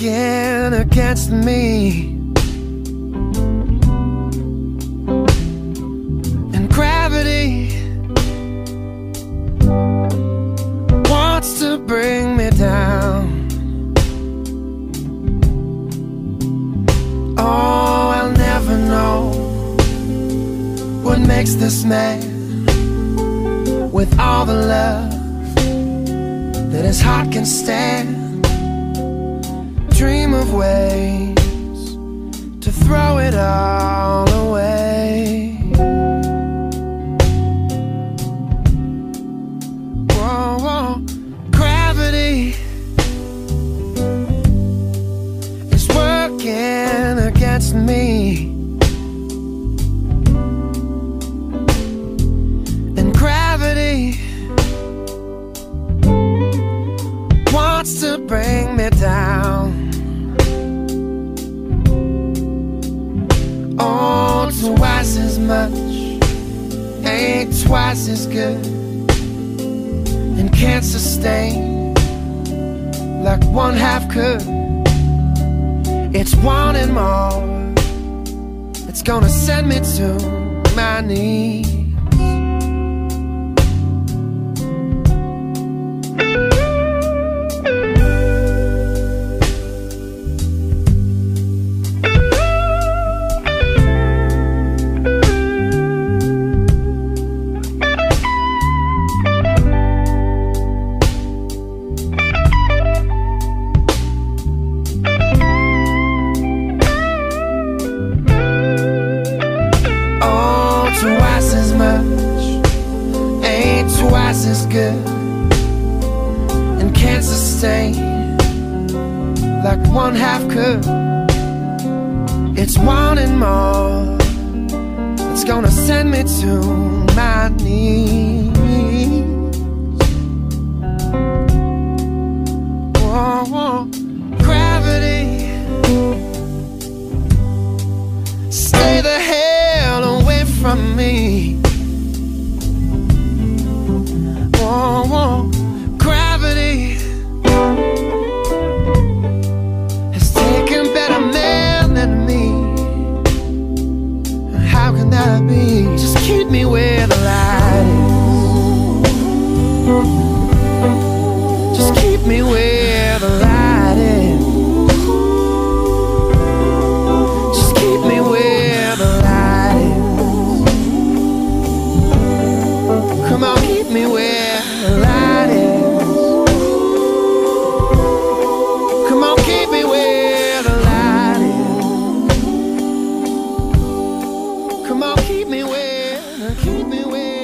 against me. And gravity Wants to bring me down. Oh, I'll never know What makes this man With all the love That his heart can stand. Ways to throw it all away. Whoa, whoa. Gravity is working against me. Much ain't twice as good and can't sustain like one half could. It's wanting more. It's gonna send me to my knees. Twice as good and can't sustain like one half could. It's wanting more. It's gonna send me to my knees. Whoa, whoa. Gravity. Stay the hell away from me. Keep me where the light is. Just keep me where the light is. Come on, keep me where the light is. Come on, keep me where the light is. Come on, keep me where, keep me where.